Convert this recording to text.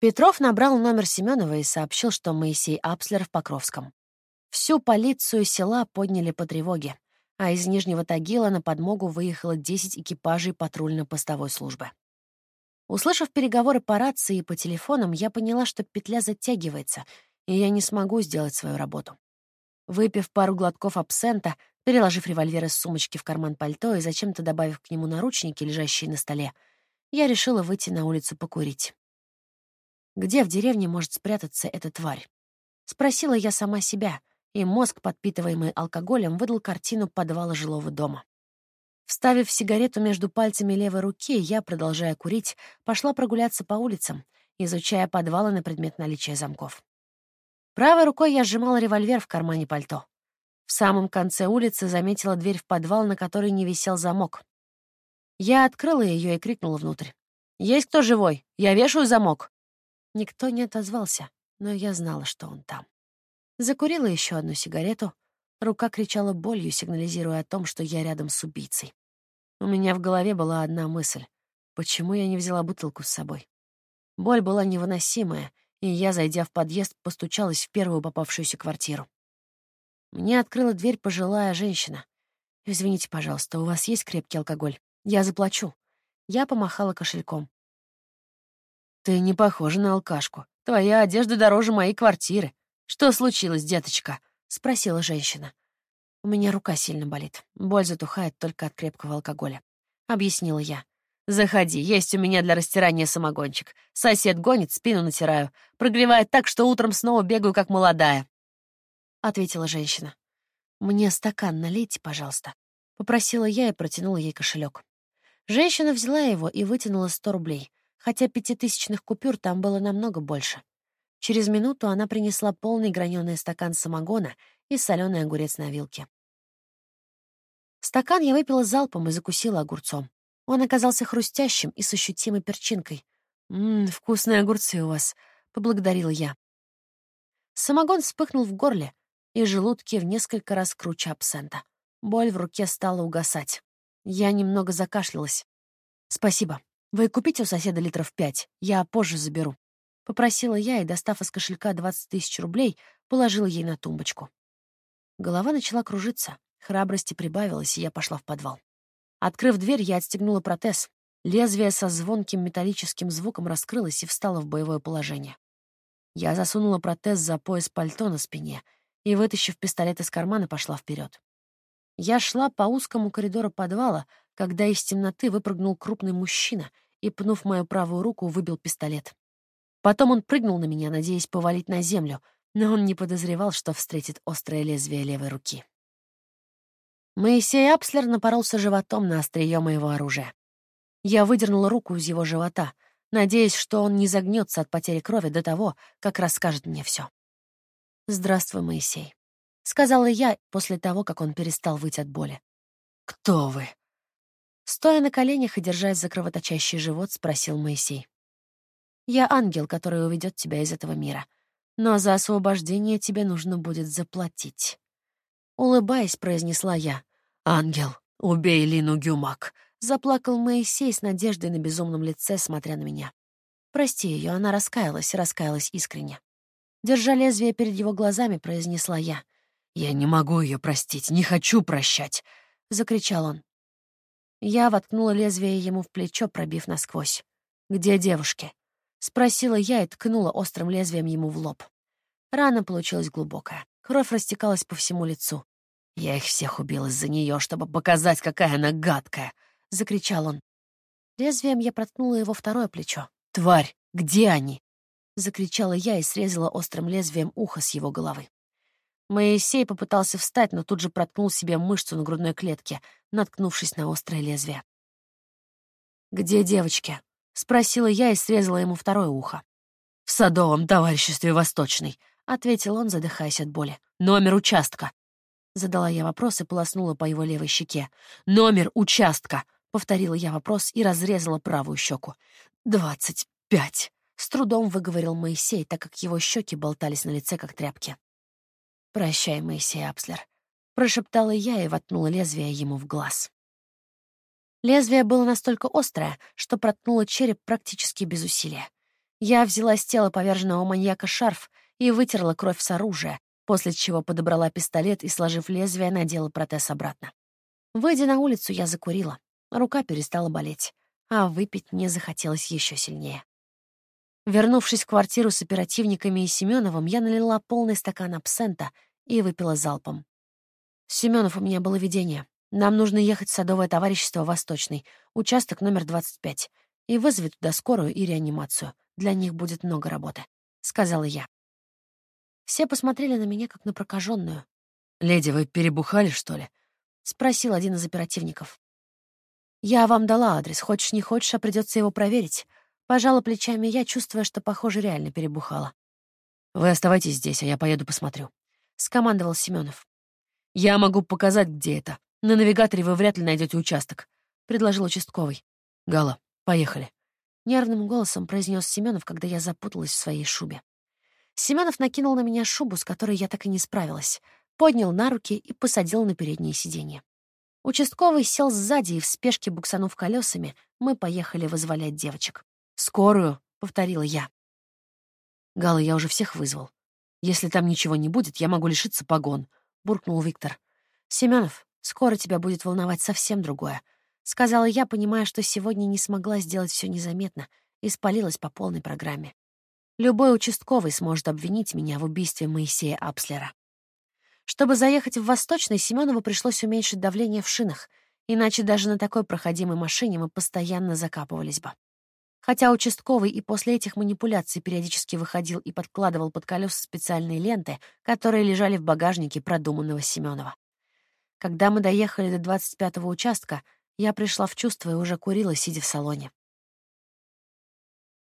Петров набрал номер Семенова и сообщил, что Моисей Апслер в Покровском. Всю полицию села подняли по тревоге, а из Нижнего Тагила на подмогу выехало 10 экипажей патрульно-постовой службы. Услышав переговоры по рации и по телефонам, я поняла, что петля затягивается, и я не смогу сделать свою работу. Выпив пару глотков абсента, переложив револьвер из сумочки в карман пальто и зачем-то добавив к нему наручники, лежащие на столе, я решила выйти на улицу покурить. Где в деревне может спрятаться эта тварь? Спросила я сама себя, и мозг, подпитываемый алкоголем, выдал картину подвала жилого дома. Вставив сигарету между пальцами левой руки, я, продолжая курить, пошла прогуляться по улицам, изучая подвалы на предмет наличия замков. Правой рукой я сжимала револьвер в кармане пальто. В самом конце улицы заметила дверь в подвал, на которой не висел замок. Я открыла ее и крикнула внутрь. «Есть кто живой? Я вешаю замок!» Никто не отозвался, но я знала, что он там. Закурила еще одну сигарету. Рука кричала болью, сигнализируя о том, что я рядом с убийцей. У меня в голове была одна мысль. Почему я не взяла бутылку с собой? Боль была невыносимая, и я, зайдя в подъезд, постучалась в первую попавшуюся квартиру. Мне открыла дверь пожилая женщина. «Извините, пожалуйста, у вас есть крепкий алкоголь? Я заплачу». Я помахала кошельком. «Ты не похожа на алкашку. Твоя одежда дороже моей квартиры. Что случилось, деточка?» — спросила женщина. «У меня рука сильно болит. Боль затухает только от крепкого алкоголя», — объяснила я. «Заходи, есть у меня для растирания самогончик. Сосед гонит, спину натираю. Прогревает так, что утром снова бегаю, как молодая», — ответила женщина. «Мне стакан налейте, пожалуйста», — попросила я и протянула ей кошелек. Женщина взяла его и вытянула сто рублей, хотя пятитысячных купюр там было намного больше. Через минуту она принесла полный граненый стакан самогона и соленый огурец на вилке. Стакан я выпила залпом и закусила огурцом. Он оказался хрустящим и с ощутимой перчинкой. «Ммм, вкусные огурцы у вас», — поблагодарила я. Самогон вспыхнул в горле и желудке в несколько раз круче абсента. Боль в руке стала угасать. Я немного закашлялась. «Спасибо. Вы купите у соседа литров пять, я позже заберу». Попросила я и, достав из кошелька 20 тысяч рублей, положила ей на тумбочку. Голова начала кружиться, храбрости прибавилось, и я пошла в подвал. Открыв дверь, я отстегнула протез. Лезвие со звонким металлическим звуком раскрылось и встало в боевое положение. Я засунула протез за пояс пальто на спине и, вытащив пистолет из кармана, пошла вперед. Я шла по узкому коридору подвала, когда из темноты выпрыгнул крупный мужчина и, пнув мою правую руку, выбил пистолет. Потом он прыгнул на меня, надеясь повалить на землю, но он не подозревал, что встретит острое лезвие левой руки. Моисей Апслер напоролся животом на острие моего оружия. Я выдернула руку из его живота, надеясь, что он не загнется от потери крови до того, как расскажет мне все. «Здравствуй, Моисей», — сказала я после того, как он перестал выть от боли. «Кто вы?» Стоя на коленях и держась за кровоточащий живот, спросил Моисей. «Я ангел, который уведет тебя из этого мира но за освобождение тебе нужно будет заплатить. Улыбаясь, произнесла я. «Ангел, убей Лину Гюмак!» Заплакал Моисей с надеждой на безумном лице, смотря на меня. «Прости ее, она раскаялась, раскаялась искренне». Держа лезвие перед его глазами, произнесла я. «Я не могу ее простить, не хочу прощать!» — закричал он. Я воткнула лезвие ему в плечо, пробив насквозь. «Где девушки?» — спросила я и ткнула острым лезвием ему в лоб. Рана получилась глубокая. Кровь растекалась по всему лицу. «Я их всех убил из-за нее, чтобы показать, какая она гадкая!» — закричал он. Лезвием я проткнула его второе плечо. «Тварь! Где они?» — закричала я и срезала острым лезвием ухо с его головы. Моисей попытался встать, но тут же проткнул себе мышцу на грудной клетке, наткнувшись на острое лезвие. «Где девочки?» — спросила я и срезала ему второе ухо. «В садовом товариществе Восточный», — ответил он, задыхаясь от боли. «Номер участка». Задала я вопрос и полоснула по его левой щеке. «Номер участка», — повторила я вопрос и разрезала правую щеку. «Двадцать пять», — с трудом выговорил Моисей, так как его щеки болтались на лице, как тряпки. «Прощай, Моисей Апслер», — прошептала я и воткнула лезвие ему в глаз. Лезвие было настолько острое, что проткнуло череп практически без усилия. Я взяла с тела поверженного маньяка шарф и вытерла кровь с оружия, после чего подобрала пистолет и, сложив лезвие, надела протез обратно. Выйдя на улицу, я закурила. Рука перестала болеть, а выпить мне захотелось еще сильнее. Вернувшись в квартиру с оперативниками и Семеновым, я налила полный стакан абсента и выпила залпом. «Семенов, у меня было видение. Нам нужно ехать в садовое товарищество «Восточный», участок номер 25, и вызвать туда скорую и реанимацию. Для них будет много работы», — сказала я. Все посмотрели на меня, как на прокаженную. «Леди, вы перебухали, что ли?» — спросил один из оперативников. «Я вам дала адрес. Хочешь, не хочешь, а придется его проверить. Пожала плечами я, чувствуя, что, похоже, реально перебухала. «Вы оставайтесь здесь, а я поеду посмотрю», — скомандовал Семенов. «Я могу показать, где это. На навигаторе вы вряд ли найдете участок», — предложил участковый. «Гала, поехали». Нервным голосом произнес Семенов, когда я запуталась в своей шубе. Семенов накинул на меня шубу, с которой я так и не справилась, поднял на руки и посадил на переднее сиденье. Участковый сел сзади, и в спешке буксанув колесами, мы поехали вызволять девочек. «Скорую», — повторила я. «Гала, я уже всех вызвал. Если там ничего не будет, я могу лишиться погон», — буркнул Виктор. «Семенов, скоро тебя будет волновать совсем другое», — сказала я, понимая, что сегодня не смогла сделать все незаметно и спалилась по полной программе. Любой участковый сможет обвинить меня в убийстве Моисея Апслера. Чтобы заехать в Восточный, Семенову пришлось уменьшить давление в шинах, иначе даже на такой проходимой машине мы постоянно закапывались бы. Хотя участковый и после этих манипуляций периодически выходил и подкладывал под колеса специальные ленты, которые лежали в багажнике продуманного Семенова. Когда мы доехали до 25-го участка, я пришла в чувство и уже курила, сидя в салоне.